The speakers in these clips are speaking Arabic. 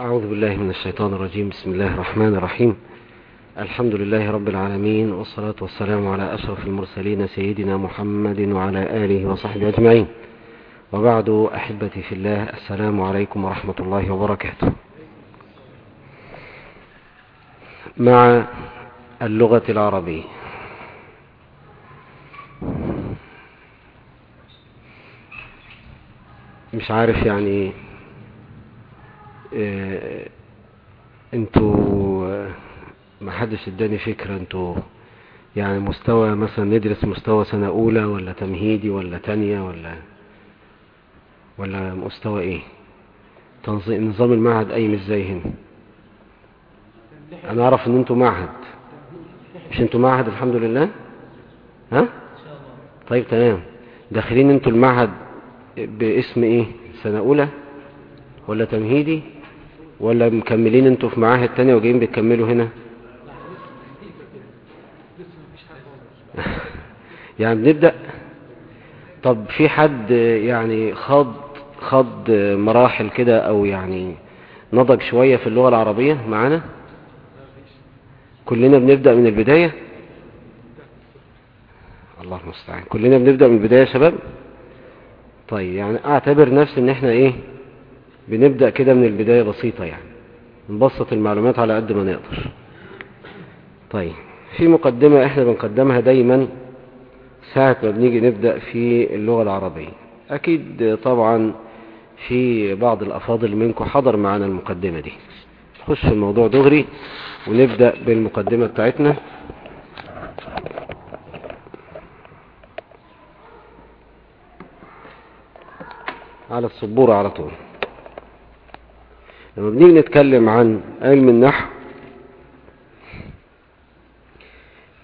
أعوذ بالله من الشيطان الرجيم. بسم الله الرحمن الرحيم. الحمد لله رب العالمين والصلاة والسلام على أشرف المرسلين سيدنا محمد وعلى آله وصحبه أجمعين. وبعد أحبتي في الله السلام عليكم ورحمة الله وبركاته. مع اللغة العربية. مش عارف يعني آه أنتوا ما حدش اداني فكرة أنتوا يعني مستوى مثلا ندرس مستوى سنة أولى ولا تمهيدي ولا تانية ولا ولا مستوى إيه؟ نظام المعهد قايم إزاي هنا؟ أنا أعرف إن أنتوا معهد. مش أنتوا معهد الحمد لله؟ ها؟ طيب تمام. داخلين أنتوا المعهد باسم إيه؟ سنة أولى ولا تمهيدي؟ ولا مكملين أنتوا في معاهد تانية وجايين بتكملوا هنا؟ يعني بنبدأ؟ طب في حد يعني خاض خاض مراحل كده أو يعني نضج شوية في اللغة العربية معانا؟ كلنا بنبدأ من البداية؟ الله المستعان. كلنا بنبدأ من البداية يا شباب؟ طيب يعني أعتبر نفسي إن إحنا إيه؟ بنبدأ كده من البداية بسيطة يعني. نبسط المعلومات على قد ما نقدر. طيب في مقدمة إحنا بنقدمها دايما ساعة ما بنيجي نبدأ في اللغة العربية. أكيد طبعا في بعض الأفاضل منكم حضر معنا المقدمة دي. نخش في الموضوع دغري ونبدأ بالمقدمة بتاعتنا. على السبورة على طول. لما بنيجي نتكلم عن علم النحو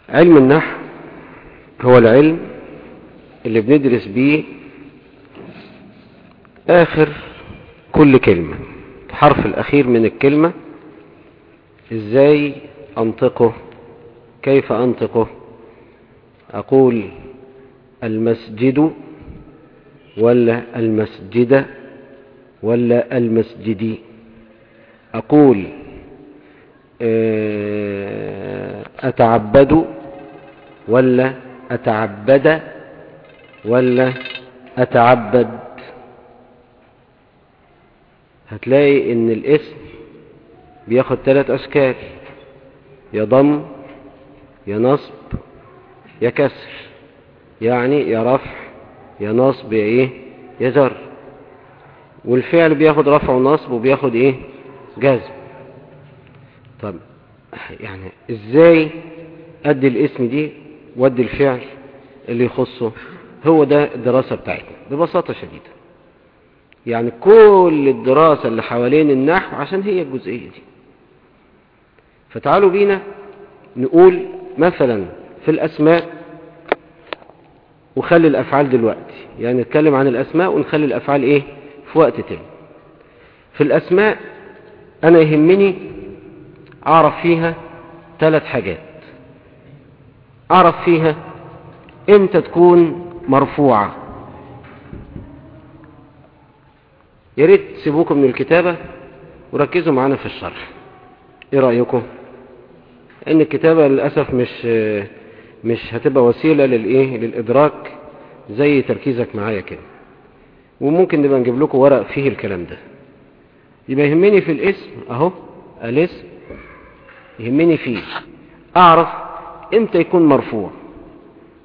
علم النحو هو العلم اللي بندرس بيه آخر كل كلمة الحرف الأخير من الكلمة إزاي أنطقه؟ كيف أنطقه؟ أقول المسجد ولا المسجد ولا المسجدي أقول أتعبد ولا أتعبد ولا أتعبد؟ هتلاقي إن الاسم بياخد ثلاث أشكال يا ضم يا نصب يا كسر يعني يا رفع يا نصب يا إيه يا جر. والفعل بياخد رفع ونصب وبياخد إيه؟ جزم طب يعني إزاي أدي الاسم دي وأدي الفعل اللي يخصه؟ هو ده الدراسة بتاعتنا ببساطة شديدة. يعني كل الدراسة اللي حوالين النحو عشان هي الجزئية دي. فتعالوا بينا نقول مثلا في الأسماء وخلي الأفعال دلوقتي. يعني نتكلم عن الأسماء ونخلي الأفعال إيه؟ في وقت تاني. في الأسماء أنا يهمني أعرف فيها ثلاث حاجات. أعرف فيها إمتى تكون مرفوعة. يا ريت تسيبوكم من الكتابة وركزوا معانا في الشرح. إيه رأيكم؟ ان الكتابة للأسف مش مش هتبقى وسيلة للإيه؟ للإدراك زي تركيزك معايا كده. وممكن نبقى نجيب لكم ورق فيه الكلام ده. يبقى يهمني في الاسم أهو الاسم يهمني فيه. أعرف إمتى يكون مرفوع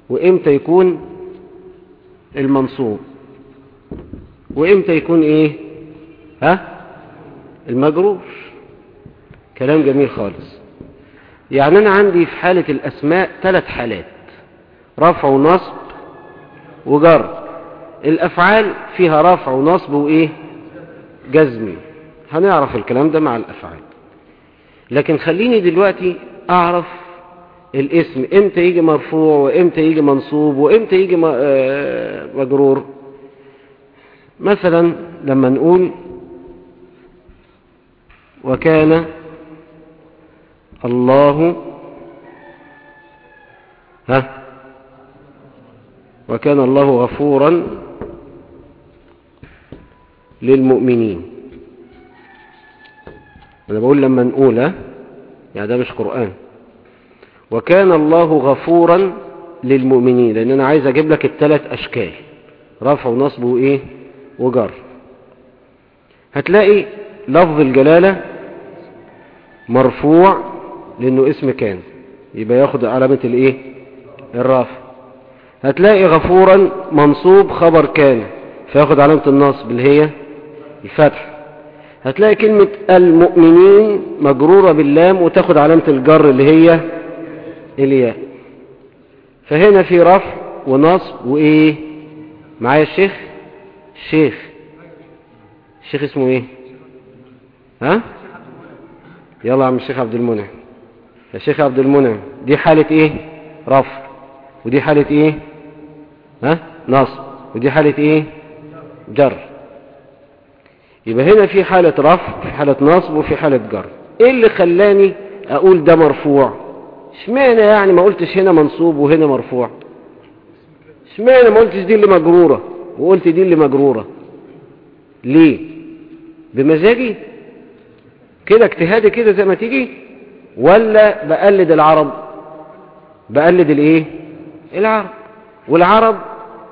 وإمتى يكون المنصوب وإمتى يكون إيه؟ ها؟ المجرور. كلام جميل خالص. يعني أنا عندي في حالة الأسماء ثلاث حالات رفع ونصب وجر. الأفعال فيها رفع ونصب وإيه؟ جزم هنعرف الكلام ده مع الأفعال. لكن خليني دلوقتي أعرف الاسم إمتى يجي مرفوع وإمتى يجي منصوب وإمتى يجي مجرور. مثلا لما نقول وكان الله ها؟ وكان الله غفورا للمؤمنين. أنا بقول لما نقول؟ يعني ده مش قرآن. وكان الله غفورا للمؤمنين لأن أنا عايز أجيب لك الثلاث أشكال رفع ونصب وإيه؟ وجر. هتلاقي لفظ الجلالة مرفوع لأنه اسم كان يبقى ياخد علامة الإيه؟ الرفع. هتلاقي غفورا منصوب خبر كان فياخد علامة النصب اللي هي الفتح. هتلاقي كلمة المؤمنين مجرورة باللام وتاخد علامة الجر اللي هي الياء. فهنا في رفع ونصب وإيه؟ معايا الشيخ؟ الشيخ الشيخ اسمه إيه؟ ها؟ يلا يا عم الشيخ عبد المنعم. يا شيخ عبد المنعم. دي حالة إيه؟ رفع. ودي حالة إيه؟ ها؟ نصب. ودي حالة إيه؟ جر. يبقى هنا في حالة رفع في حالة نصب وفي حالة جر. إيه اللي خلاني أقول ده مرفوع؟ اشمعنى يعني ما قلتش هنا منصوب وهنا مرفوع؟ اشمعنى ما قلتش دي اللي مجرورة؟ وقلت دي اللي مجرورة. ليه؟ بمزاجي؟ كده اجتهادي كده زي ما تيجي؟ ولا بقلد العرب؟ بقلد الإيه؟ العرب. والعرب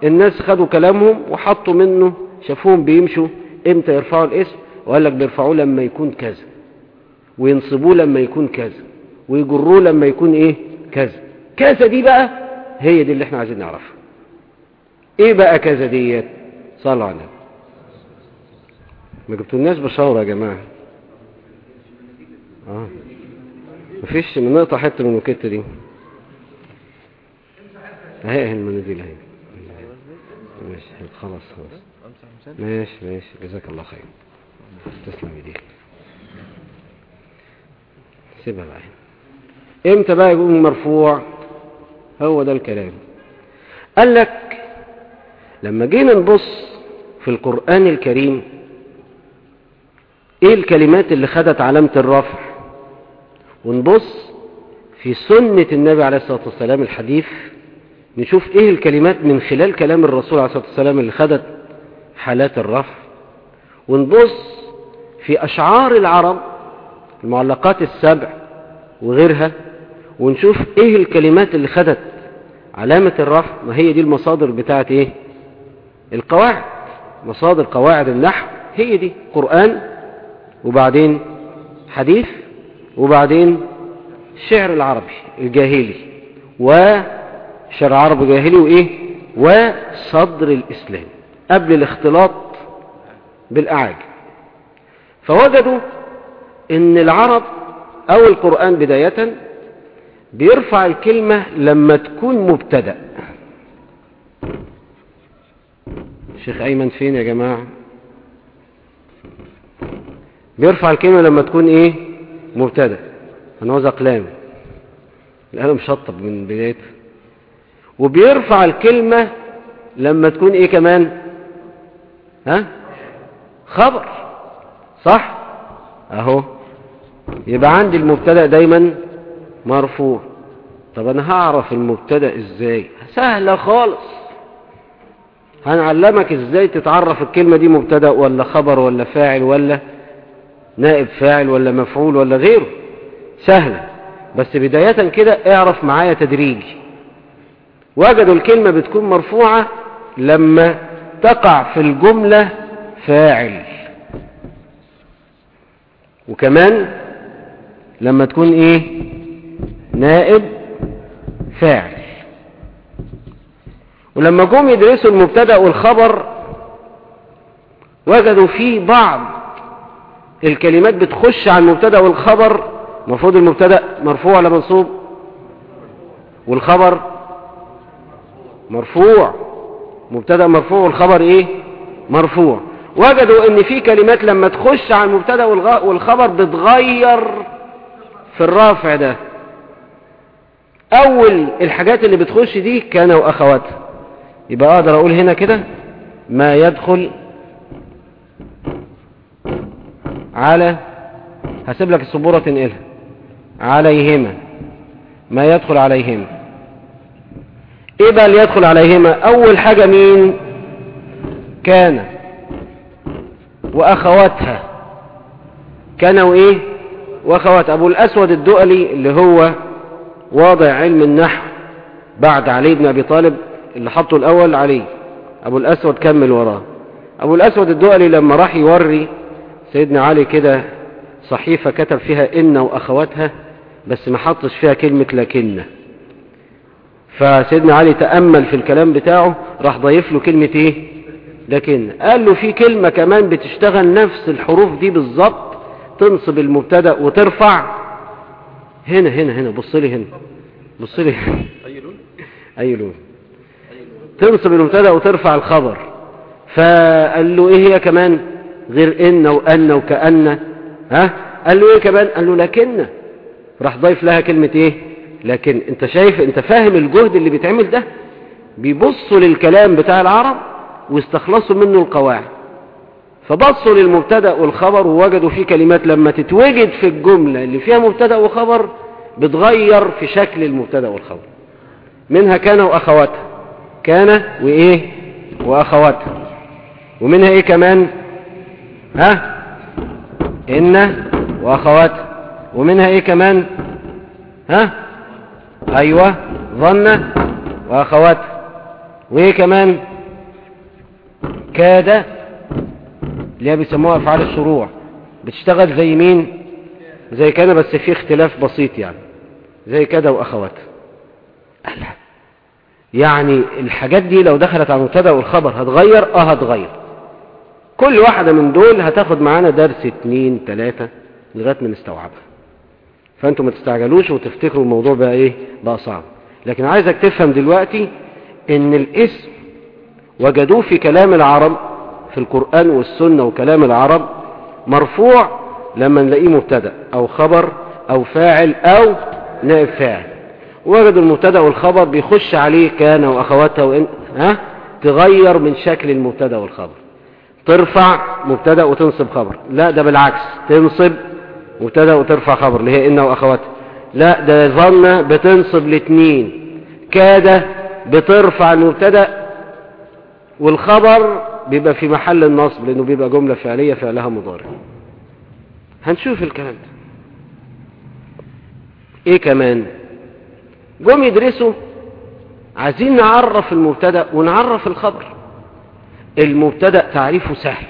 الناس خدوا كلامهم وحطوا منه شافوهم بيمشوا إمتى يرفعوا الاسم؟ وقال لك بيرفعوه لما يكون كذا. وينصبوه لما يكون كذا. ويجروه لما يكون إيه؟ كذا. كذا دي بقى هي دي اللي إحنا عايزين نعرفها. إيه بقى كذا ديت؟ صلوا على النبي ما جبتولناش بشاورة يا جماعة. آه. مفيش نقطع حتة من الوكتة دي. أهي المناديل أهي. ماشي خلاص خلاص. ماشي ماشي. جزاك الله خير. تسلم ايديك سيبها بقى إمتى بقى يكون مرفوع؟ هو ده الكلام. قال لك لما جينا نبص في القرآن الكريم إيه الكلمات اللي خدت علامة الرفع؟ ونبص في سنة النبي عليه الصلاة والسلام الحديث نشوف إيه الكلمات من خلال كلام الرسول عليه الصلاة والسلام اللي خدت حالات الرفع ونبص في أشعار العرب المعلقات السبع وغيرها ونشوف إيه الكلمات اللي خدت علامة الرفع ما هي دي المصادر بتاعت إيه؟ القواعد. مصادر قواعد النحو هي دي قرآن وبعدين حديث وبعدين الشعر العربي الجاهلي وشعر العربي الجاهلي وإيه؟ وصدر الإسلام. قبل الاختلاط بالأعاجم. فوجدوا إن العرب أو القرآن بداية بيرفع الكلمة لما تكون مبتدأ. شيخ أيمن فين يا جماعة؟ بيرفع الكلمة لما تكون إيه؟ مبتدأ. هنوز أقلام. القلم شطب من بدايته وبيرفع الكلمة لما تكون إيه كمان؟ خبر. صح؟ أهو. يبقى عندي المبتدأ دايما مرفوع. طب أنا هعرف المبتدأ إزاي؟ سهلة خالص. هنعلمك إزاي تتعرف الكلمة دي مبتدأ ولا خبر ولا فاعل ولا نائب فاعل ولا مفعول ولا غيره. سهلة. بس بداية كده اعرف معايا تدريجي. وجدوا الكلمة بتكون مرفوعة لما تقع في الجملة فاعل. وكمان لما تكون إيه؟ نائب فاعل. ولما جم يدرسوا المبتدأ والخبر وجدوا فيه بعض الكلمات بتخش على المبتدأ والخبر المفروض المبتدأ مرفوع ولا منصوب؟ والخبر مرفوع. مبتدا مرفوع والخبر إيه؟ مرفوع. وجدوا إن في كلمات لما تخش على المبتدا والخبر بتغير في الرافع ده. أول الحاجات اللي بتخش دي كان واخواتها يبقى أقدر أقول هنا كده ما يدخل على هسيب لك السبورة تنقلها عليهما. ما يدخل عليهما. إيه بقى اللي يدخل عليهما؟ أول حاجة مين؟ كان وأخواتها. كان وايه وأخوات أبو الأسود الدؤلي اللي هو واضع علم النحو بعد علي بن أبي طالب اللي حطه الأول علي. أبو الأسود كمل وراه. أبو الأسود الدؤلي لما راح يوري سيدنا علي كده صحيفة كتب فيها إن وأخواتها بس ما حطش فيها كلمة لكن. فسيدنا علي تأمل في الكلام بتاعه راح ضيف له كلمة إيه؟ لكن قال له في كلمة كمان بتشتغل نفس الحروف دي بالظبط تنصب المبتدأ وترفع. هنا هنا هنا بص لي هنا بص لي هنا. أي لون؟ تنصب المبتدأ وترفع الخبر. فقال له إيه هي كمان؟ غير إن وأن وكأن. ها؟ قال له إيه كمان؟ قال له لكن. راح ضيف لها كلمة إيه؟ لكن انت شايف انت فاهم الجهد اللي بيتعمل ده؟ بيبصوا للكلام بتاع العرب واستخلصوا منه القواعد. فبصوا للمبتدأ والخبر ووجدوا فيه كلمات لما تتوجد في الجملة اللي فيها مبتدأ وخبر بتغير في شكل المبتدأ والخبر. منها كان وأخواتها. كان وإيه؟ وأخواتها. ومنها إيه كمان؟ ها؟ إن وأخواتها. ومنها إيه كمان؟ ها؟ أيوه ظن واخواتها وإيه كمان؟ كاد اللي هي بيسموها أفعال الشروع. بتشتغل زي مين؟ زي كده بس في اختلاف بسيط يعني. زي كده واخواتها الله يعني الحاجات دي لو دخلت على المبتدأ والخبر هتغير؟ آه هتغير. كل واحدة من دول هتاخد معانا درس اتنين تلاتة لغاية ما نستوعبها. فانتم ما تستعجلوش وتفتكروا الموضوع بقى إيه؟ بقى صعب. لكن عايزك تفهم دلوقتي إن الاسم وجدوه في كلام العرب في القرآن والسنة وكلام العرب مرفوع لما نلاقيه مبتدأ أو خبر أو فاعل أو نائب فاعل. وجدوا المبتدأ والخبر بيخش عليه كان واخواتها وإن ها؟ تغير من شكل المبتدأ والخبر. ترفع مبتدأ وتنصب خبر. لا ده بالعكس. تنصب مبتدا وترفع خبر اللي هي ان واخواتها لا ده ظن بتنصب الاثنين. كاد بترفع المبتدا والخبر بيبقى في محل النصب لإنه بيبقى جملة فعلية فعلها مضارع. هنشوف الكلام ده. إيه كمان؟ جم يدرسوا عايزين نعرف المبتدأ ونعرف الخبر. المبتدأ تعريفه سهل.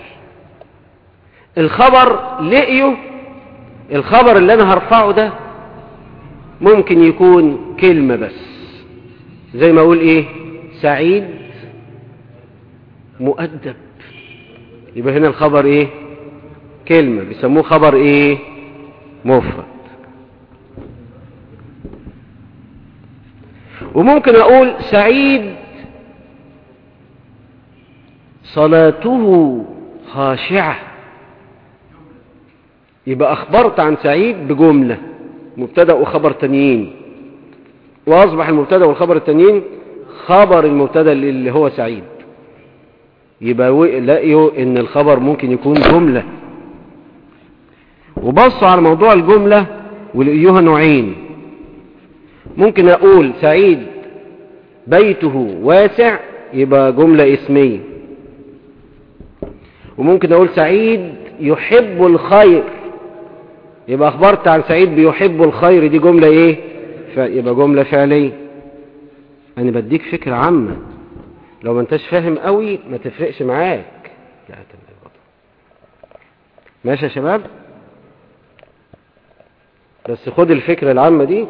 الخبر لقيه الخبر اللي أنا هرفعه ده ممكن يكون كلمة بس. زي ما أقول إيه؟ سعيد مؤدب. يبقى هنا الخبر إيه؟ كلمة. بيسموه خبر إيه؟ مفرد. وممكن أقول سعيد صلاته خاشعة. يبقى أخبرت عن سعيد بجملة مبتدأ وخبر تانيين. وأصبح المبتدأ والخبر التانيين خبر المبتدأ اللي هو سعيد. يبقى لقيوا إن الخبر ممكن يكون جملة. وبصوا على موضوع الجملة ولقيوها نوعين. ممكن أقول سعيد بيته واسع يبقى جملة اسمية. وممكن أقول سعيد يحب الخير. يبقى أخبرت عن سعيد بيحب الخير دي جملة إيه؟ يبقى جملة فعلية. أنا بديك فكرة عامة. لو ما أنتش فاهم قوي ما تفرقش معاك. لا ماشي يا شباب؟ بس خد الفكرة العامة دي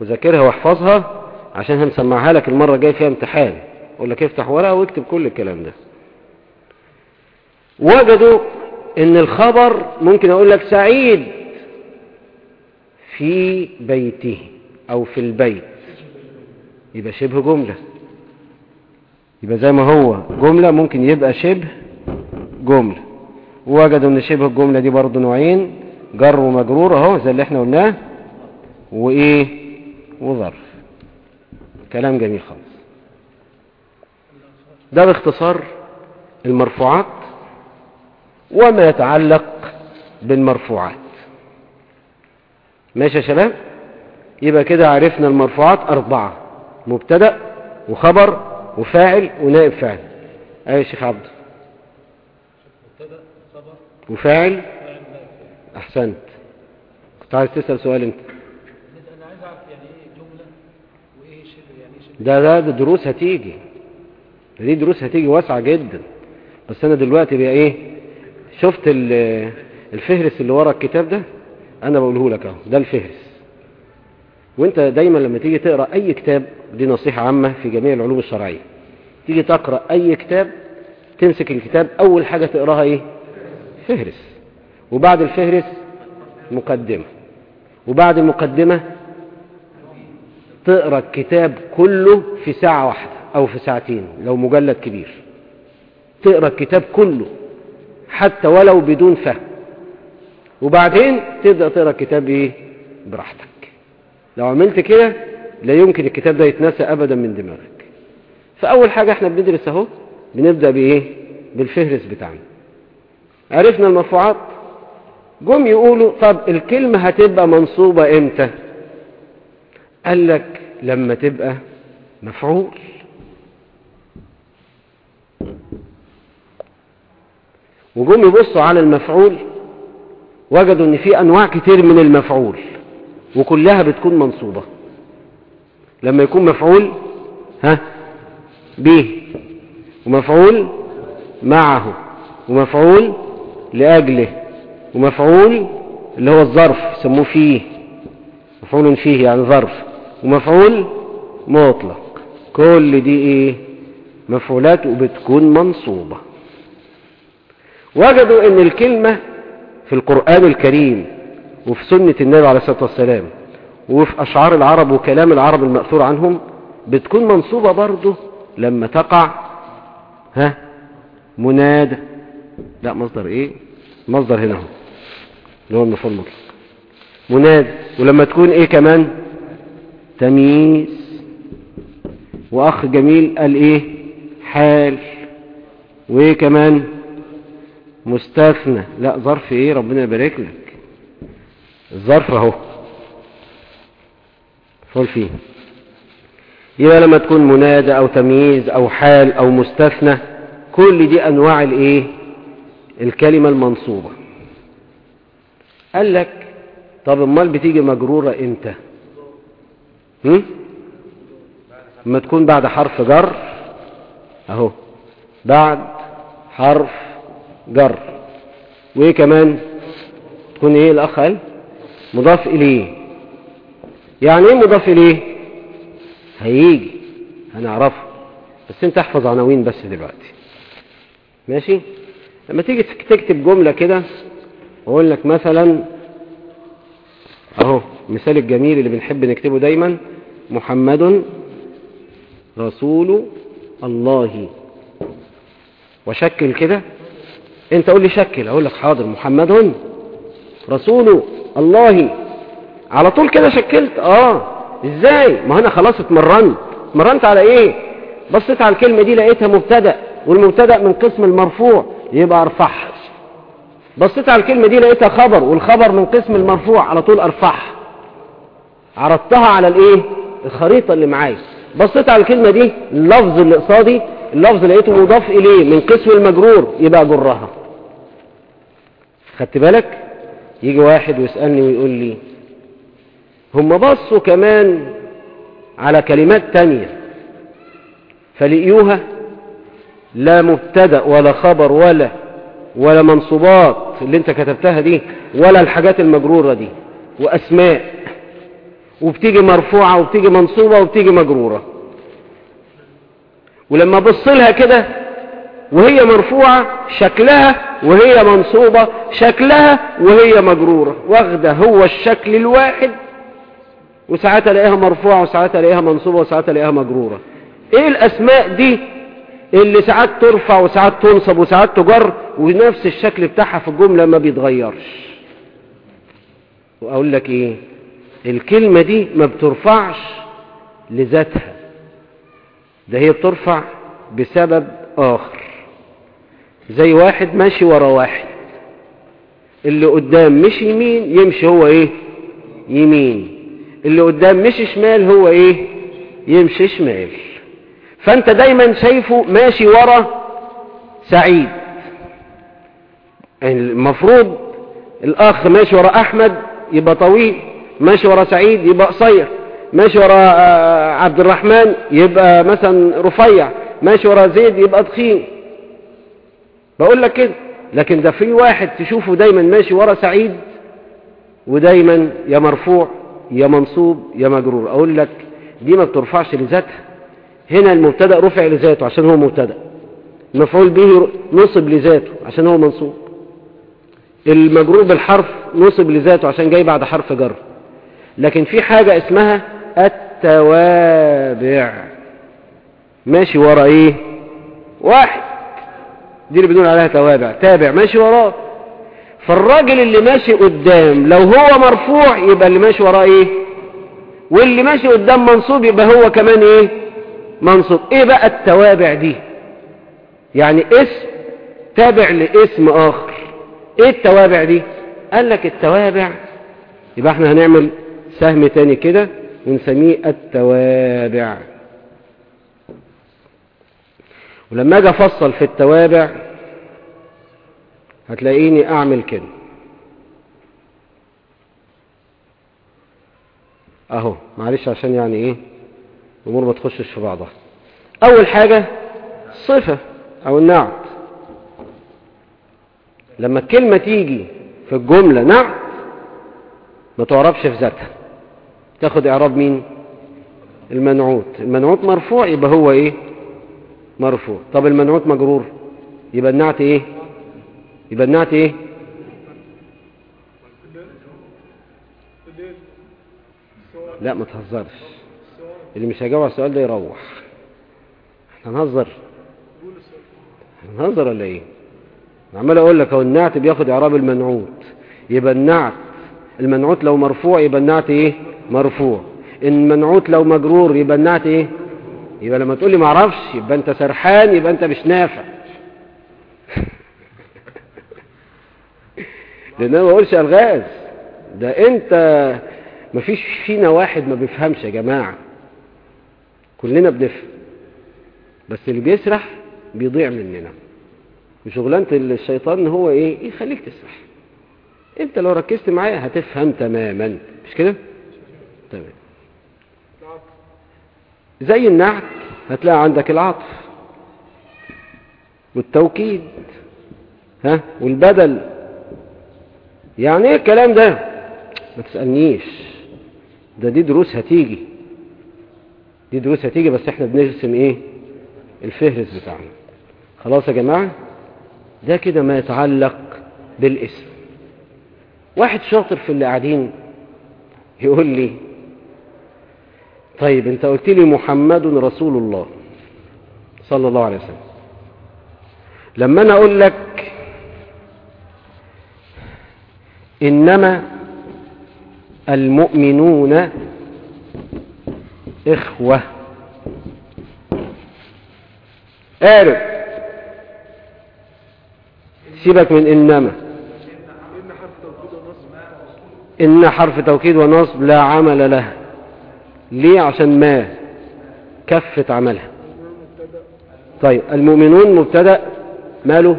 وذاكرها واحفظها عشان هنسمعها لك المرة الجاية فيها امتحان. أقول لك افتح ورقة واكتب كل الكلام ده. وجدوا إن الخبر ممكن أقول لك سعيد في بيته أو في البيت. يبقى شبه جملة. يبقى زي ما هو. جملة ممكن يبقى شبه جملة. ووجدوا إن شبه الجملة دي برضو نوعين. جر ومجرور أهو زي اللي إحنا قلناه. وإيه؟ وظرف. كلام جميل خالص. ده باختصار المرفوعات. وما يتعلق بالمرفوعات. ماشي يا شباب؟ يبقى كده عرفنا المرفوعات أربعة مبتدأ وخبر وفاعل ونائب فاعل. أيوة يا شيخ عبد. وفاعل أحسنت. كنت عايز تسأل سؤال أنت. أنا عايز اعرف يعني جمله وايه شبه يعني إيه ده ده, دروس هتيجي. دي دروس هتيجي واسعة جدا. بس أنا دلوقتي بقى إيه؟ شفت ال- الفهرس اللي ورا الكتاب ده؟ أنا بقوله لك أهو ده الفهرس. وأنت دايما لما تيجي تقرأ أي كتاب دي نصيحة عامة في جميع العلوم الشرعية. تيجي تقرأ أي كتاب تمسك الكتاب أول حاجة تقراها إيه؟ فهرس. وبعد الفهرس مقدمة. وبعد المقدمة تقرأ الكتاب كله في ساعة واحدة أو في ساعتين لو مجلد كبير. تقرأ الكتاب كله. حتى ولو بدون فهم. وبعدين تبدأ تقرأ الكتاب إيه؟ براحتك. لو عملت كده لا يمكن الكتاب ده يتنسى ابدا من دماغك. فأول حاجة إحنا بندرس أهو بنبدأ بإيه؟ بالفهرس بتاعنا. عرفنا المرفوعات. جم يقولوا طب الكلمة هتبقى منصوبة إمتى؟ قال لك لما تبقى مفعول. وجم يبصوا على المفعول وجدوا إن في أنواع كتير من المفعول وكلها بتكون منصوبة. لما يكون مفعول ها به ومفعول معه ومفعول لأجله ومفعول اللي هو الظرف يسموه فيه مفعول فيه يعني ظرف ومفعول مطلق. كل دي إيه مفعولات وبتكون منصوبة. وجدوا إن الكلمة في القرآن الكريم وفي سنة النبي عليه الصلاة والسلام وفي أشعار العرب وكلام العرب المأثور عنهم بتكون منصوبة برضه لما تقع ها منادى لا مصدر إيه؟ مصدر هنا هو اللي هو المفعول المطلق منادى ولما تكون إيه كمان؟ تمييز. وأخ جميل قال إيه؟ حال. وإيه كمان؟ مستثنى. لا ظرف إيه؟ ربنا يبارك لك. الظرف أهو. فول فيه. يبقى لما تكون منادى أو تمييز أو حال أو مستثنى كل دي أنواع الإيه؟ الكلمة المنصوبة. قال لك طب أمال بتيجي مجرورة إمتى؟ هم؟ لما تكون بعد حرف جر أهو. بعد حرف جر. وإيه كمان؟ تكون إيه الأخ قال؟ مضاف إليه. يعني إيه مضاف إليه؟ هيجي. هنعرفه بس أنت احفظ عناوين بس دلوقتي. ماشي؟ لما تيجي تكتب جملة كده واقول لك مثلا أهو مثال الجميل اللي بنحب نكتبه دايما محمد رسول الله. وشكل كده. انت قول لي شكل أقول لك حاضر محمد رسول الله. على طول كده شكلت؟ آه. إزاي؟ ما أنا خلاص اتمرنت. اتمرنت على إيه؟ بصيت على الكلمة دي لقيتها مبتدأ والمبتدأ من قسم المرفوع. يبقى أرفعها. بصيت على الكلمة دي لقيتها خبر والخبر من قسم المرفوع. على طول أرفعها. عرضتها على الإيه؟ الخريطة اللي معايا. بصيت على الكلمة دي اللفظ اللي قصادي اللفظ لقيته مضاف إليه من قسم المجرور يبقى جرها. خدت بالك؟ يجي واحد ويسألني ويقول لي هم بصوا كمان على كلمات تانية فلقيوها لا مبتدأ ولا خبر ولا ولا منصوبات اللي انت كتبتها دي ولا الحاجات المجرورة دي وأسماء وبتيجي مرفوعة وبتيجي منصوبة وبتيجي مجرورة. ولما بص لها كده وهي مرفوعة شكلها وهي منصوبة شكلها وهي مجرورة واخدة هو الشكل الواحد وساعات الاقيها مرفوعة وساعات الاقيها منصوبة وساعات الاقيها مجرورة. إيه الأسماء دي اللي ساعات ترفع وساعات تنصب وساعات تجر ونفس الشكل بتاعها في الجملة ما بيتغيرش؟ وأقول لك إيه؟ الكلمة دي ما بترفعش لذاتها. ده هي بترفع بسبب آخر. زي واحد ماشي ورا واحد. اللي قدام مش يمين يمشي هو إيه؟ يمين. اللي قدام مش شمال هو إيه؟ يمشي شمال. فأنت دايما شايفه ماشي ورا سعيد. المفروض الأخ ماشي ورا أحمد يبقى طويل ماشي ورا سعيد يبقى قصير. ماشي ورا آه، عبد الرحمن يبقى مثلا رفيع ماشي ورا زيد يبقى تخين. بقول لك كده لكن ده في واحد تشوفه دايما ماشي ورا سعيد ودايما يا مرفوع يا منصوب يا مجرور. أقول لك دي ما بترفعش لذاتها. هنا المبتدأ رفع لذاته عشان هو مبتدأ. المفعول به نصب لذاته عشان هو منصوب. المجرور بالحرف نصب لذاته عشان جاي بعد حرف جر. لكن في حاجة اسمها التوابع. ماشي ورا إيه؟ واحد. دي اللي بنقول عليها توابع. تابع. ماشي وراه. فالراجل اللي ماشي قدام لو هو مرفوع يبقى اللي ماشي وراه إيه؟ واللي ماشي قدام منصوب يبقى هو كمان إيه؟ منصوب. إيه بقى التوابع دي؟ يعني اسم تابع لاسم آخر. إيه التوابع دي؟ قال لك التوابع. يبقى إحنا هنعمل سهم تاني كده. ونسميه التوابع. ولما أجي أفصل في التوابع هتلاقيني أعمل كده. أهو معلش عشان يعني إيه الأمور ما تخشش في بعضها. أول حاجة صفة أو النعت. لما الكلمة تيجي في الجملة نعت ما تعرفش في ذاتها. تاخد إعراب مين؟ المنعوت. المنعوت مرفوع يبقى هو إيه؟ مرفوع. طب المنعوت مجرور يبقى النعت إيه؟ يبقى النعت إيه؟ لا ما تهزرش. اللي مش هيجاوب على السؤال ده يروح. إحنا هنهزر. هنهزر ولا إيه؟ عمال أقول لك هو النعت بياخد إعراب المنعوت. يبقى النعت المنعوت لو مرفوع يبقى النعت إيه؟ مرفوع. المنعوت لو مجرور يبقى النعت إيه؟ يبقى لما تقول لي ما أعرفش يبقى أنت سرحان يبقى أنت مش نافع. لأن أنا ما بقولش ألغاز. ده أنت مفيش فينا واحد ما بيفهمش يا جماعة. كلنا بنفهم. بس اللي بيسرح بيضيع مننا. وشغلانة الشيطان ان هو إيه؟ يخليك تسرح. أنت لو ركزت معايا هتفهم تماما. مش كده؟ تمام زي النعت هتلاقي عندك العطف والتوكيد ها والبدل. يعني إيه الكلام ده؟ ما تسألنيش. ده دي دروس هتيجي. دي دروس هتيجي بس إحنا بنرسم إيه؟ الفهرس بتاعنا. خلاص يا جماعة؟ ده كده ما يتعلق بالاسم. واحد شاطر في اللي قاعدين يقول لي طيب انت قلت لي محمد رسول الله صلى الله عليه وسلم. لما أنا أقول لك انما المؤمنون اخوة. عارف سيبك من انما. إن حرف توكيد ونصب لا عمل له. ليه؟ عشان ما كفت عملها. طيب المؤمنون مبتدأ ماله؟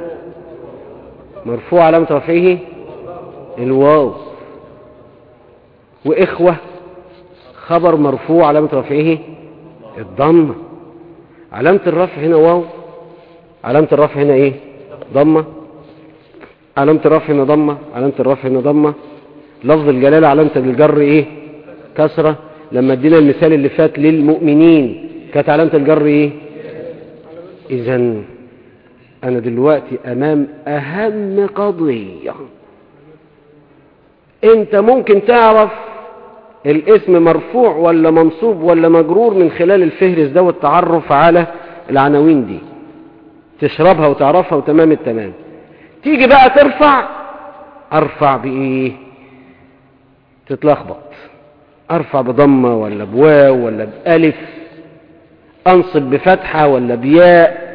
مرفوع علامة رفعه الواو. وإخوة خبر مرفوع علامة رفعه الضمة علامة الرفع هنا واو. علامة الرفع هنا إيه؟ ضمة علامة الرفع هنا ضمة علامة الرفع هنا ضمة لفظ الجلالة علامة الجر إيه؟ كسرة. لما ادينا المثال اللي فات للمؤمنين كانت علامة الجر إيه؟ اذا أنا دلوقتي أمام أهم قضية. أنت ممكن تعرف الاسم مرفوع ولا منصوب ولا مجرور من خلال الفهرس ده والتعرف على العناوين دي. تشربها وتعرفها وتمام التمام. تيجي بقى ترفع أرفع بإيه؟ تتلخبط. أرفع بضمة ولا بواو ولا بألف أنصب بفتحة ولا بياء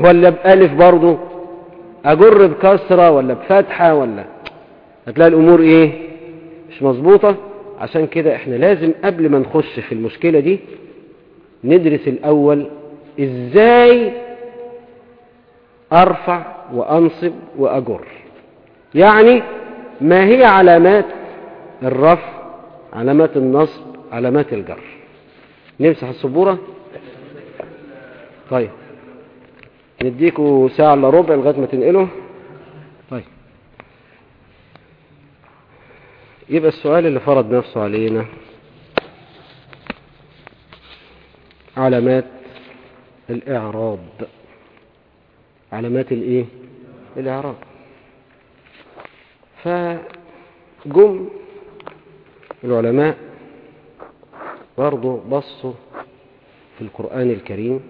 ولا بألف برضو أجر بكسرة ولا بفتحة ولا هتلاقي الأمور إيه؟ مش مظبوطة. عشان كده إحنا لازم قبل ما نخش في المشكلة دي ندرس الأول إزاي أرفع وأنصب وأجر. يعني ما هي علامات الرفع علامات النصب علامات الجر. نمسح السبورة. طيب. نديكوا ساعة إلا ربع لغاية ما تنقله طيب. يبقى السؤال اللي فرض نفسه علينا. علامات الإعراب. علامات الإيه؟ الإعراب. فجم العلماء برضو بصوا في القرآن الكريم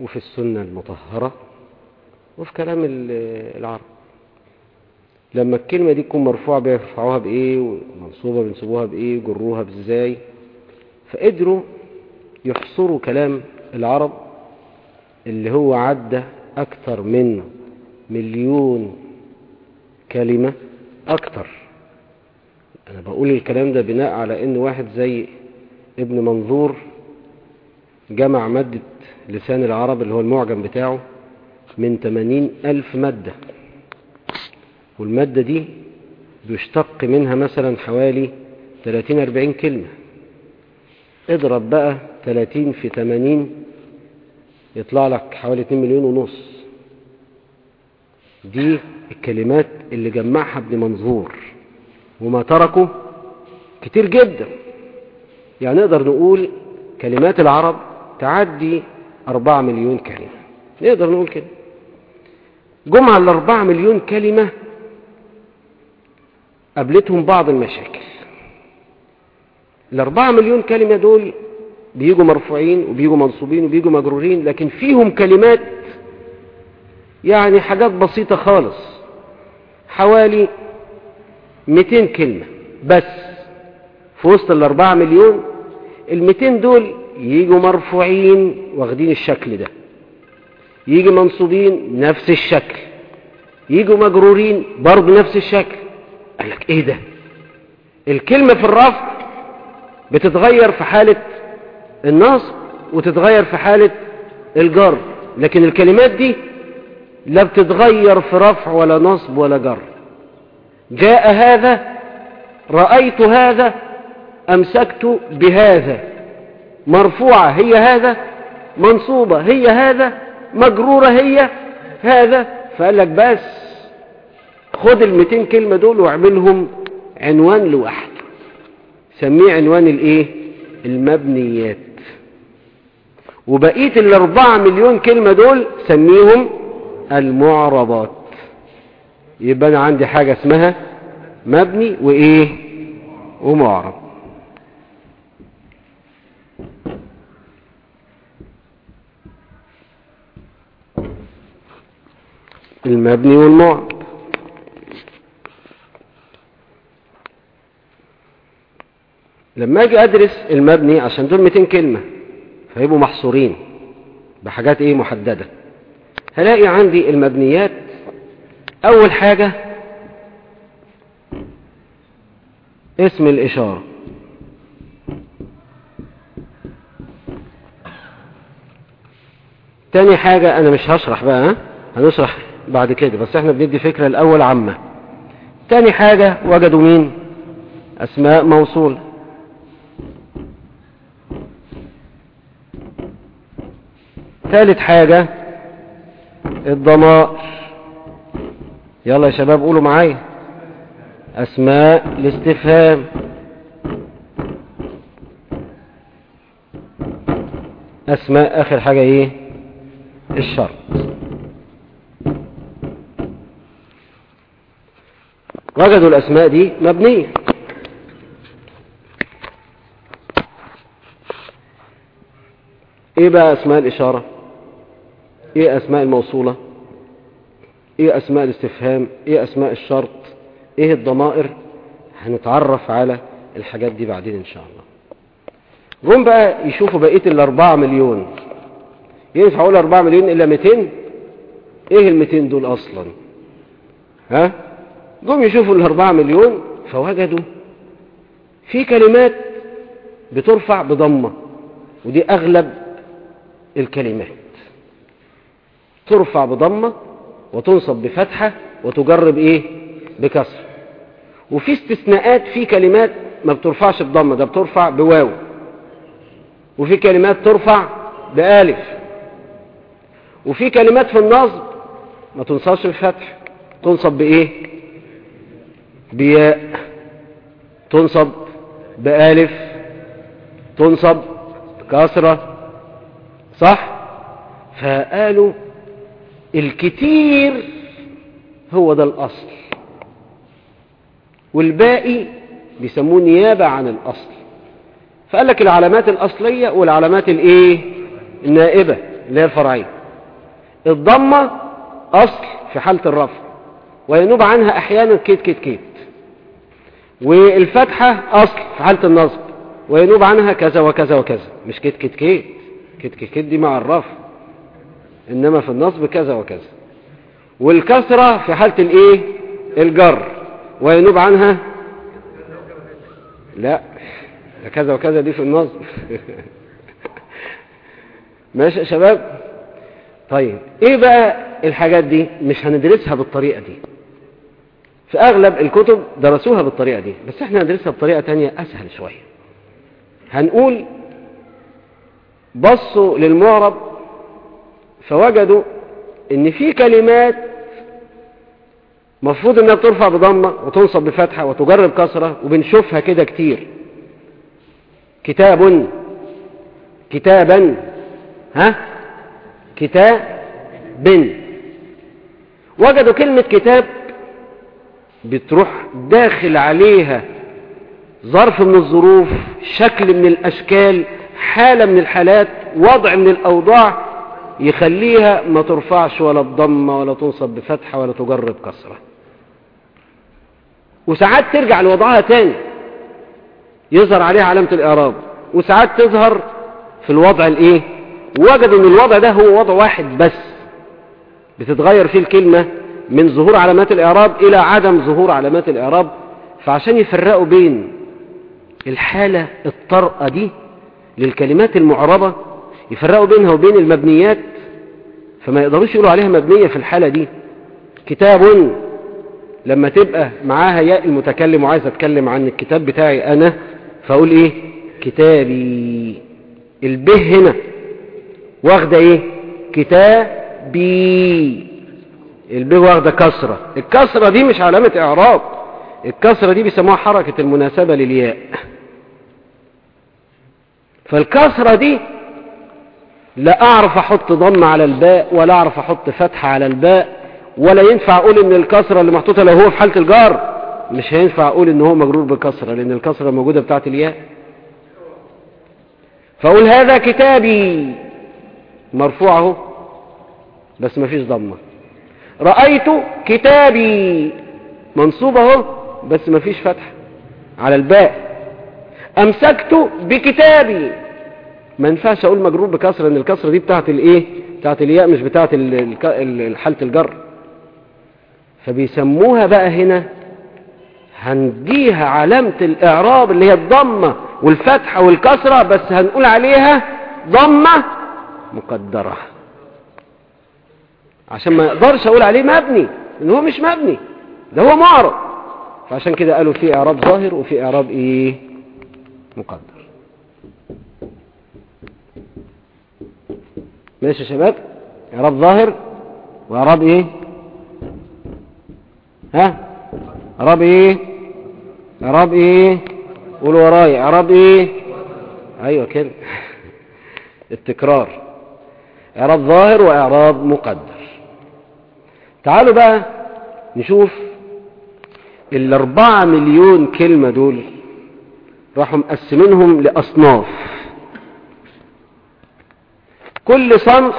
وفي السنة المطهرة وفي كلام ال- العرب. لما الكلمة دي تكون مرفوعة بيرفعوها بإيه؟ ومنصوبة بينصبوها بإيه؟ ويجروها بإزاي؟ فقدروا يحصروا كلام العرب اللي هو عدى أكثر من مليون كلمة أكثر. أنا بقول الكلام ده بناء على إن واحد زي ابن منظور جمع مادة لسان العرب اللي هو المعجم بتاعه من 80 ألف مادة. والمادة دي بيشتق منها مثلا حوالي 30-40 كلمة. اضرب بقى 30 في 80 يطلع لك حوالي 2 مليون ونص. دي الكلمات اللي جمعها ابن منظور. وما تركه كتير جدا. يعني نقدر نقول كلمات العرب تعدي 4 مليون كلمة. نقدر نقول كده. جمع الأربعة مليون كلمة قابلتهم بعض المشاكل. الأربعة مليون كلمة دول بيجوا مرفوعين وبيجوا منصوبين وبيجوا مجرورين لكن فيهم كلمات يعني حاجات بسيطة خالص. حوالي 200 كلمة بس في وسط الأربعة مليون الميتين دول يجوا مرفوعين واخدين الشكل ده. يجي منصوبين نفس الشكل. يجوا مجرورين برضه نفس الشكل. قال لك إيه ده؟ الكلمة في الرفع بتتغير في حالة النصب وتتغير في حالة الجر لكن الكلمات دي لا بتتغير في رفع ولا نصب ولا جر. جاء هذا رأيت هذا أمسكت بهذا. مرفوعة هي هذا منصوبة هي هذا مجرورة هي هذا. فقال لك بس خد المتين كلمة دول واعملهم عنوان لوحده سميه عنوان الإيه؟ المبنيات. وبقية الأربعة مليون كلمة دول سميهم المعربات يبقى أنا عندي حاجة اسمها مبني وإيه؟ ومعرب المبني والمعرب لما أجي أدرس المبني عشان دول 200 كلمة فيبقوا محصورين بحاجات إيه؟ محددة. هلاقي عندي المبنيات أول حاجة اسم الإشارة. تاني حاجة أنا مش هشرح بقى؟ هنشرح بعد كده بس إحنا بندي فكرة الأول عامة. تاني حاجة وجدوا مين؟ أسماء موصولة. ثالث حاجة الضمائر. يلا يا شباب قولوا معايا. أسماء الاستفهام. أسماء آخر حاجة إيه؟ الشرط وجدوا الأسماء دي مبنية. إيه بقى أسماء الإشارة؟ إيه أسماء الموصولة؟ إيه أسماء الاستفهام؟ إيه أسماء الشرط؟ إيه الضمائر؟ هنتعرف على الحاجات دي بعدين إن شاء الله. جم بقى يشوفوا بقية الأربعة مليون. ينفع أقول أربعة مليون إلا 200 إيه ال 200 دول أصلا؟ ها؟ جم يشوفوا الأربعة مليون فوجدوا في كلمات بترفع بضمة ودي أغلب الكلمات. ترفع بضمة وتنصب بفتحة وتجرب إيه؟ بكسر. وفي استثناءات في كلمات ما بترفعش بضمة ده بترفع بواو. وفي كلمات ترفع بألف. وفي كلمات في النصب ما تنصبش بفتح تنصب بإيه؟ بياء. تنصب بألف. تنصب كسرة صح؟ فقالوا الكتير هو ده الأصل. والباقي بيسموه نيابة عن الأصل. فقال لك العلامات الأصلية والعلامات الإيه؟ النائبة اللي هي الفرعية. الضمة أصل في حالة الرفع وينوب عنها أحيانا كيت كيت كيت. والفتحة أصل في حالة النصب وينوب عنها كذا وكذا وكذا. مش كيت كيت كيت كيت كيت كيت دي مع الرفع. إنما في النصب كذا وكذا. والكسرة في حالة الإيه؟ الجر. وينوب عنها؟ لا. كذا وكذا دي في النصب. ماشي يا شباب؟ طيب إيه بقى الحاجات دي؟ مش هندرسها بالطريقة دي. في أغلب الكتب درسوها بالطريقة دي بس إحنا هندرسها بطريقة تانية أسهل شوية. هنقول بصوا للمعرب فوجدوا إن في كلمات مفروض إنها بترفع بضمة وتنصب بفتحة وتجرب كسرة وبنشوفها كده كتير. كتاب كتابا ها؟ كتاب وجدوا كلمة كتاب بتروح داخل عليها ظرف من الظروف شكل من الأشكال حالة من الحالات وضع من الأوضاع يخليها ما ترفعش ولا بضمة ولا تنصب بفتحة ولا تجرب كسرة. وساعات ترجع لوضعها تاني. يظهر عليها علامة الإعراب. وساعات تظهر في الوضع الإيه؟ وجدوا إن الوضع ده هو وضع واحد بس. بتتغير فيه الكلمة من ظهور علامات الإعراب إلى عدم ظهور علامات الإعراب. فعشان يفرقوا بين الحالة الطرقة دي للكلمات المعربة يفرقوا بينها وبين المبنيات فما يقدروش يقولوا عليها مبنية في الحالة دي. كتاب لما تبقى معاها ياء المتكلم وعايز أتكلم عن الكتاب بتاعي أنا فأقول إيه؟ كتابي. البه هنا. واخدة إيه؟ كتابي. البه واخدة كسرة. الكسرة دي مش علامة إعراب. الكسرة دي بيسموها حركة المناسبة للياء. فالكسرة دي لا أعرف أحط ضم على الباء ولا أعرف أحط فتحة على الباء ولا ينفع أقول إن الكسرة اللي محطوطة لو هو في حالة الجار. مش هينفع أقول إن هو مجرور بكسرة لأن الكسرة موجودة بتاعت الياء. فأقول هذا كتابي. مرفوع أهو بس مفيش ضمة. رأيت كتابي. منصوب أهو بس مفيش فتح على الباء. أمسكت بكتابي. ما ينفعش أقول مجرور بكسرة ان الكسرة دي بتاعت الإيه؟ بتاعت الياء مش بتاعت حالة الجر. فبيسموها بقى هنا هنديها علامة الإعراب اللي هي الضمة والفتحة والكسرة بس هنقول عليها ضمة مقدرة. عشان ما أقدرش أقول عليه مبني ان هو مش مبني ده هو معرب فعشان كده قالوا في إعراب ظاهر وفي إعراب إيه؟ مقدر. ماشي يا شباب؟ اعراب ظاهر واعراب إيه؟ ها؟ اعراب إيه؟ اعراب إيه؟ قول ورايا اعراب إيه؟ أيوه كده. التكرار. اعراب ظاهر واعراب مقدر. تعالوا بقى نشوف الأربعة مليون كلمة دول راحوا مقسمينهم لأصناف. كل صنف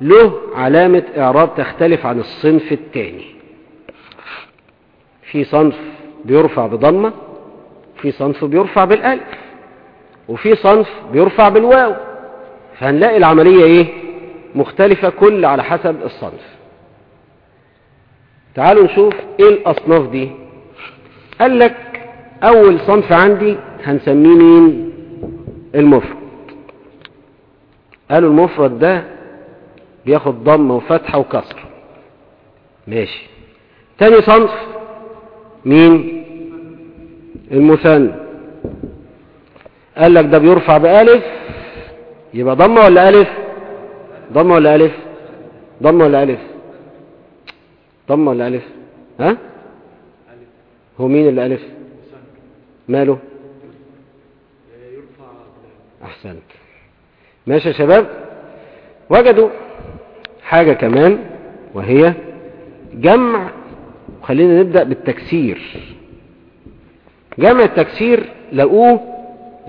له علامة إعراب تختلف عن الصنف الثاني في صنف بيرفع بضمة في صنف بيرفع بالألف وفي صنف بيرفع بالواو. فهنلاقي العملية إيه؟ مختلفة كل على حسب الصنف. تعالوا نشوف إيه الأصناف دي. قال لك أول صنف عندي هنسميه مين؟ المفرد. قالوا المفرد ده بياخد ضمة وفتحة وكسر. ماشي. تاني صنف. مين؟ المثنى. قال لك ده بيرفع بألف يبقى ضمة ولا ألف؟ ضمة ولا ألف؟ ضمة ولا ألف؟ ضمة ولا ألف؟ ها؟ هو مين اللي ألف؟ ماله؟ أحسنت. ماشي يا شباب؟ وجدوا حاجة كمان وهي جمع خلينا نبدأ بالتكسير. جمع التكسير لقوه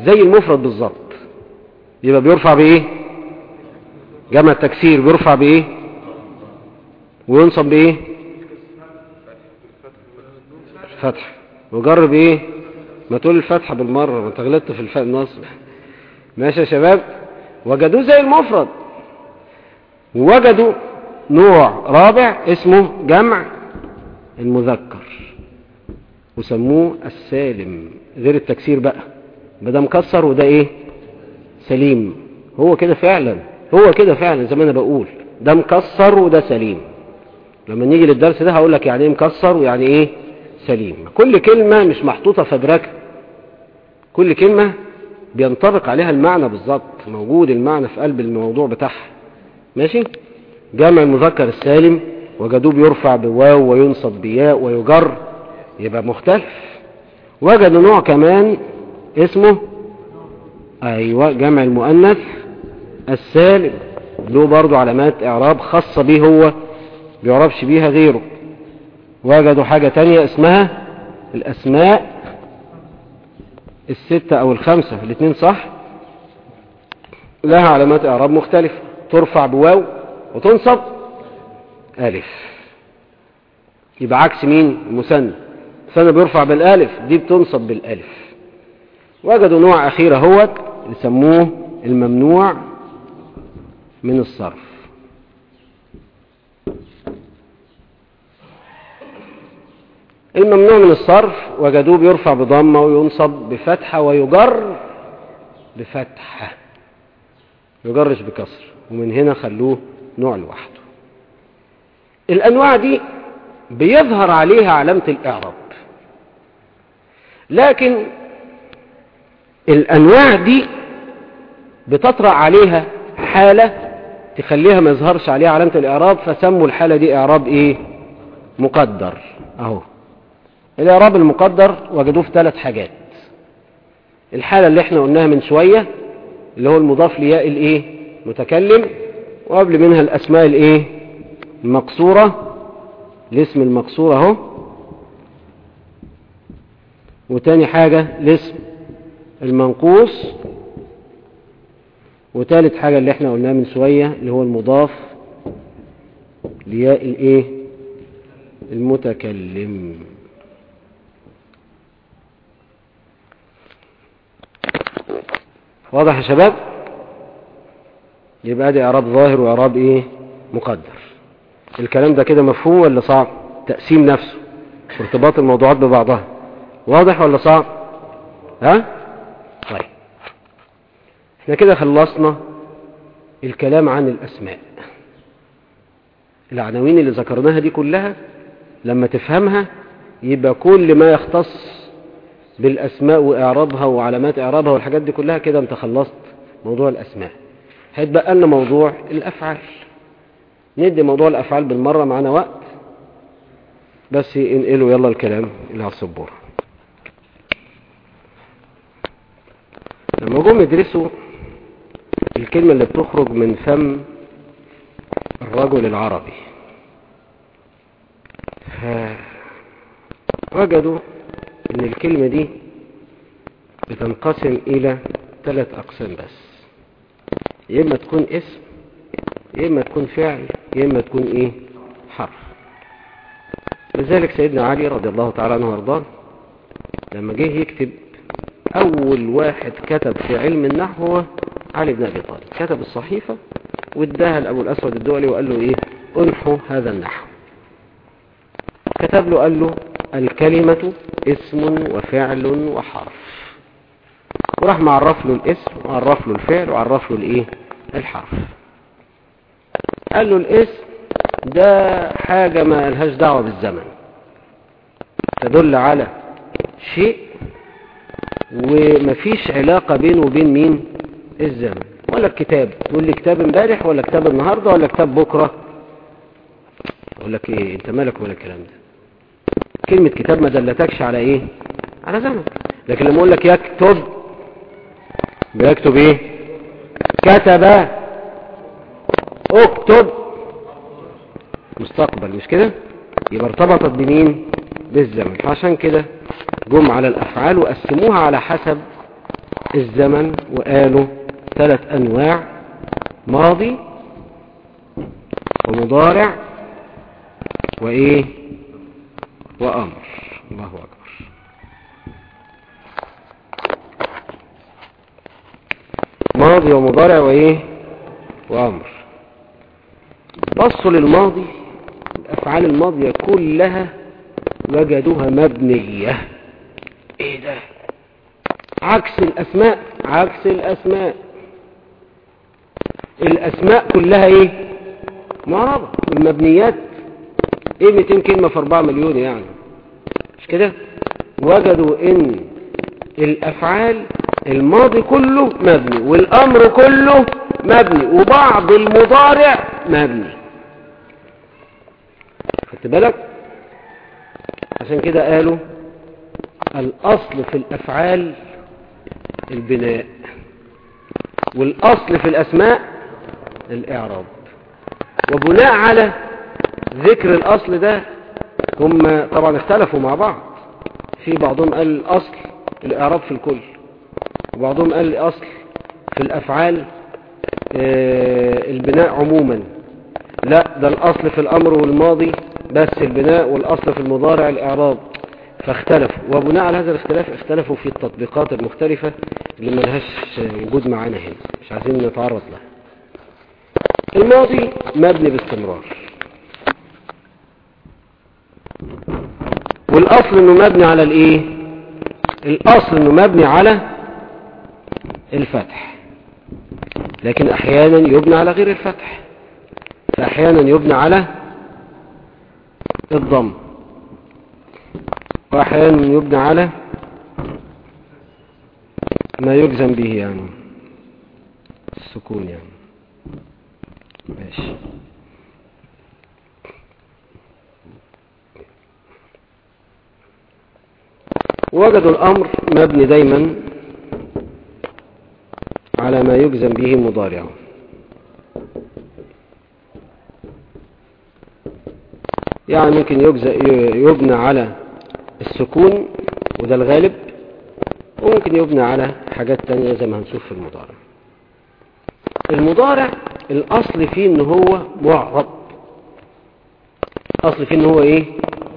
زي المفرد بالظبط. يبقى بيرفع بإيه؟ جمع التكسير بيرفع بإيه؟ وينصب بإيه؟ فتح وجر بايه ما تقول الفتحة بالمرة ما أنت غلطت في. النصب ماشي يا شباب؟ وجدوه زي المفرد. ووجدوا نوع رابع اسمه جمع المذكر وسموه السالم. غير التكسير بقى ده مكسر وده إيه؟ سليم. هو كده فعلا هو كده فعلا زي ما أنا بقول ده مكسر وده سليم. لما نيجي للدرس ده هقول لك يعني إيه مكسر ويعني إيه سليم. كل كلمة مش محطوطة فبركة كل كلمة بينطبق عليها المعنى بالظبط موجود المعنى في قلب الموضوع بتاعها. ماشي؟ جمع المذكر السالم وجدوه بيرفع بواو وينصب بياء ويجر يبقى مختلف. وجدوا نوع كمان اسمه أيوه جمع المؤنث السالم. له برضو علامات إعراب خاصة به هو بيعربش بيها غيره. وجدوا حاجة تانية اسمها الأسماء الستة أو الخمسة الاثنين صح؟ لها علامات إعراب مختلفة. ترفع بواو وتنصب. ألف. يبقى عكس مين؟ المثنى. المثنى بيرفع بالألف دي بتنصب بالألف. وجدوا نوع أخير أهوت يسموه الممنوع من الصرف. الممنوع من الصرف وجدوه بيرفع بضمة وينصب بفتحة ويجر بفتحة. يجرش بكسر ومن هنا خلوه نوع لوحده. الأنواع دي بيظهر عليها علامة الإعراب. لكن الأنواع دي بتطرأ عليها حالة تخليها ما يظهرش عليها علامة الإعراب فسموا الحالة دي إعراب إيه؟ مقدر. أهو. الإعراب المقدر وجدوه في ثلاث حاجات. الحالة اللي إحنا قلناها من شوية اللي هو المضاف لياء الإيه؟ متكلم وقبل منها الأسماء الإيه؟ المقصورة. الاسم المقصور أهو. وتاني حاجة الاسم المنقوص. وتالت حاجة اللي إحنا قلناها من شوية اللي هو المضاف لياء الإيه؟ المتكلم. واضح يا شباب؟ يبقى دي اعراب ظاهر واعراب إيه؟ مقدر. الكلام ده كده مفهوم ولا صعب؟ تقسيم نفسه. ارتباط الموضوعات ببعضها. واضح ولا صعب؟ ها؟ طيب. إحنا كده خلصنا الكلام عن الأسماء. العناوين اللي ذكرناها دي كلها لما تفهمها يبقى كل ما يختص بالأسماء وإعرابها وعلامات إعرابها والحاجات دي كلها كده انت خلصت موضوع الأسماء. هيتبقى لنا موضوع الأفعال. ندي موضوع الأفعال بالمرة معانا وقت. بس انقلوا يلا الكلام اللي على السبورة. لما جم يدرسوا الكلمة اللي بتخرج من فم الرجل العربي. وجدوا أن الكلمة دي بتنقسم إلى ثلاث أقسام بس. يا إما تكون اسم يا إما تكون فعل يا إما تكون إيه؟ حرف. لذلك سيدنا علي رضي الله تعالى عنه وأرضاه لما جه يكتب أول واحد كتب في علم النحو هو علي بن أبي طالب. كتب الصحيفة واداها لأبو الأسود الدولي وقال له إيه؟ أنحو هذا النحو. كتب له قال له الكلمة اسم وفعل وحرف. وراح معرف له الاسم وعرف له الفعل وعرف له الايه؟ الحرف. قال له الاسم ده حاجة ما لهاش دعوة بالزمن. تدل على شيء ومفيش علاقة بينه وبين مين؟ الزمن. ولا الكتاب. تقول لي كتاب امبارح ولا كتاب النهاردة ولا كتاب بكرة؟ أقول لك إيه؟ أنت مالك ولا الكلام ده؟ كلمة كتاب ما دلتكش على إيه؟ على زمن لكن لما أقول لك يكتب بيكتب إيه؟ كتب. اكتب. مستقبل مش كده؟ يبقى ارتبطت بمين؟ بالزمن. فعشان كده جم على الأفعال وقسموها على حسب الزمن وقالوا ثلاث أنواع ماضي ومضارع وإيه؟ وأمر. الله أكبر. ماضي ومضارع وإيه؟ وأمر. بصوا للماضي الأفعال الماضية كلها وجدوها مبنية. إيه ده؟ عكس الأسماء عكس الأسماء. الأسماء كلها إيه؟ معربة. المبنيات إيه 200 كلمة في 4 مليون يعني؟ مش كده؟ وجدوا إن الأفعال الماضي كله مبني والأمر كله مبني وبعض المضارع مبني. خدت بالك؟ عشان كده قالوا الأصل في الأفعال البناء والأصل في الأسماء الإعراب. وبناء على ذكر الأصل ده هم طبعا اختلفوا مع بعض. في بعضهم قال الأصل الإعراب في الكل وبعضهم قال الأصل في الأفعال آه، البناء عموما. لا ده الأصل في الأمر والماضي بس البناء والأصل في المضارع الإعراب. فاختلفوا. وبناء على هذا الاختلاف اختلفوا في التطبيقات المختلفة اللي ملهاش وجود معانا هنا. مش عايزين نتعرض لها. الماضي مبني باستمرار. والأصل إنه مبني على الإيه؟ الأصل إنه مبني على الفتح. لكن أحيانا يبنى على غير الفتح. فاحيانا يبنى على الضم. واحيانا يبنى على ما يجزم به يعني. السكون يعني. ماشي. وجدوا الأمر مبني دايما على ما يجزم به مضارعه. يعني ممكن يبنى على السكون وده الغالب وممكن يبنى على حاجات تانية زي ما هنشوف في المضارع. المضارع الأصل فيه إن هو معرب. أصل فيه إن هو إيه؟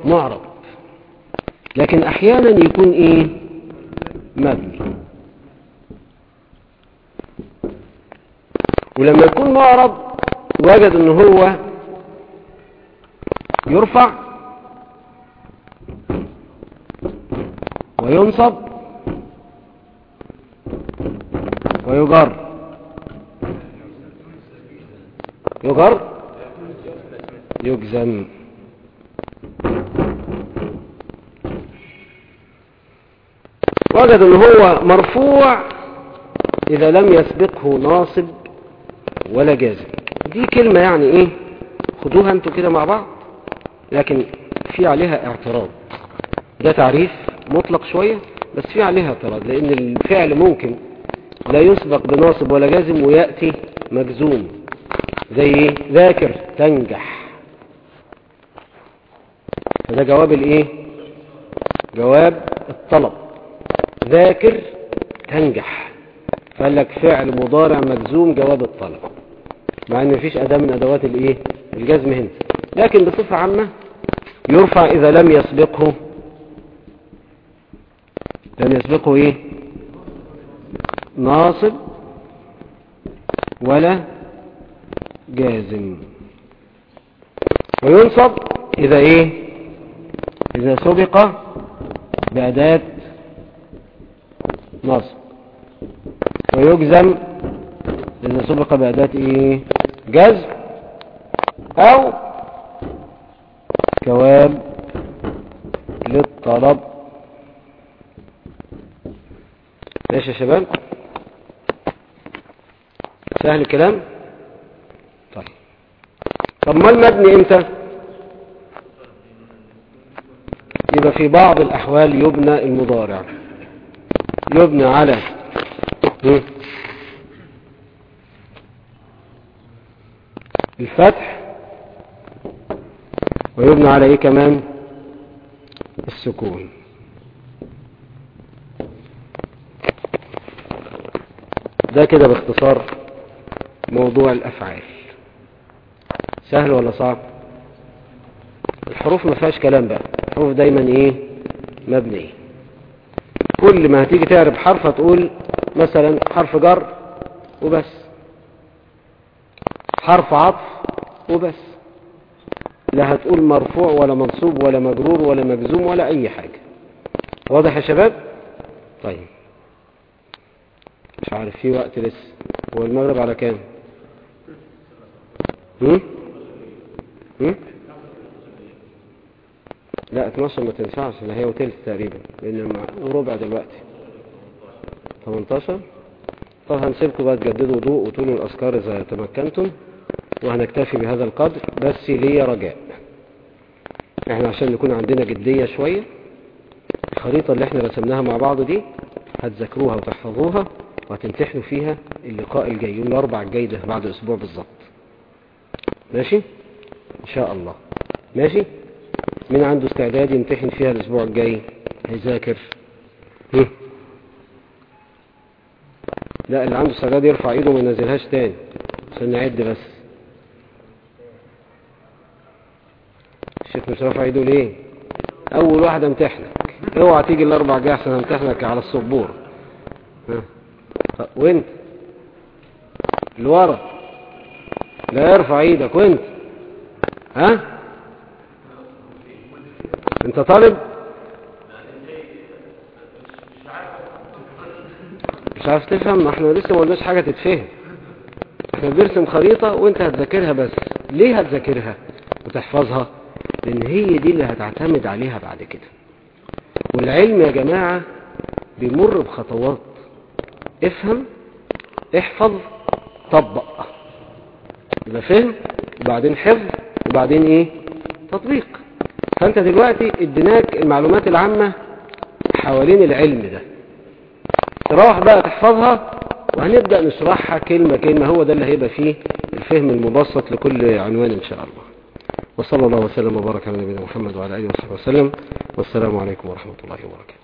معرب. لكن أحيانا يكون إيه؟ مبني. ولما يكون معرب وجد ان هو يرفع وينصب ويجر. يجر؟ يجزم. وجد إن هو مرفوع إذا لم يسبقه ناصب ولا جازم. دي كلمة يعني إيه؟ خدوها أنتوا كده مع بعض. لكن في عليها اعتراض. ده تعريف مطلق شوية بس في عليها اعتراض لأن الفعل ممكن لا يسبق بناصب ولا جازم ويأتي مجزوم. زي إيه؟ ذاكر تنجح. فده جواب الإيه؟ جواب الطلب. ذاكر تنجح. فقال لك فعل مضارع مجزوم جواب الطلب. مع إن مفيش أداة من أدوات الإيه؟ الجزم هنا. لكن بصفة عامة يرفع إذا لم يسبقه. لم يسبقه إيه؟ ناصب ولا جازم. وينصب إذا إيه؟ إذا سبق بأداة نصب ويجزم إذا سبق بأداة إيه جزم أو جواب للطلب. طلب ماشي يا شباب؟ سهل الكلام؟ طيب. طب ما المبني إمتى؟ يبقى في بعض الأحوال يبنى المضارع. يبنى على م? الفتح ويبنى على إيه كمان السكون. ده كده باختصار موضوع الأفعال. سهل ولا صعب؟ الحروف ما فيهاش كلام بقى الحروف دايما إيه؟ مبنية. كل ما هتيجي تعرف حرف هتقول مثلا حرف جر وبس. حرف عطف وبس. لا هتقول مرفوع ولا منصوب ولا مجرور ولا مجزوم ولا أي حاجة. واضح يا شباب؟ طيب. مش عارف في وقت لسه. هو المغرب على كام؟ هم؟ هم؟ لا 12 ما تنفعش لا هي وتلت تقريبا لأن مع- ربع دلوقتي. 18 طب هنسيبكم بقى تجددوا وضوء وتقولوا الأذكار إذا تمكنتم وهنكتفي بهذا القدر. بس ليا رجاء. إحنا عشان نكون عندنا جدية شوية الخريطة اللي إحنا رسمناها مع بعض دي هتذاكروها وتحفظوها وهتمتحنوا فيها اللقاء الجاي يوم الأربع الجاي ده بعد أسبوع بالظبط. ماشي؟ إن شاء الله. ماشي؟ مين عنده استعداد يمتحن فيها الأسبوع الجاي؟ هيذاكر؟ لا اللي عنده استعداد يرفع ايده وما ينزلهاش تاني عشان نعد بس. الشيخ مش رافع ايده ليه؟ أول واحد امتحنك. اوعى تيجي الأربع جاي احسن امتحنك على السبور ها. طب وانت؟ اللي ورا؟ لا يرفع إيدك. وانت؟ ها؟ انت طالب؟ مش عارف تفهم ما إحنا لسه ما قلناش حاجة تتفهم. إحنا بنرسم خريطة وانت هتذاكرها بس. ليه هتذاكرها؟ وتحفظها لأن هي دي اللي هتعتمد عليها بعد كده. والعلم يا جماعة بيمر بخطوات. افهم احفظ طبق. يبقى فهم وبعدين حفظ وبعدين إيه؟ تطبيق. فانت دلوقتي اديناك المعلومات العامة حوالين العلم ده. تروح بقى تحفظها وهنبدأ نشرحها كلمة كلمة هو ده اللي هيبقى فيه الفهم المبسط لكل عنوان إن شاء الله. وصلى الله وسلم وبارك على نبينا محمد وعلى آله وصحبه وسلم. والسلام عليكم ورحمة الله وبركاته.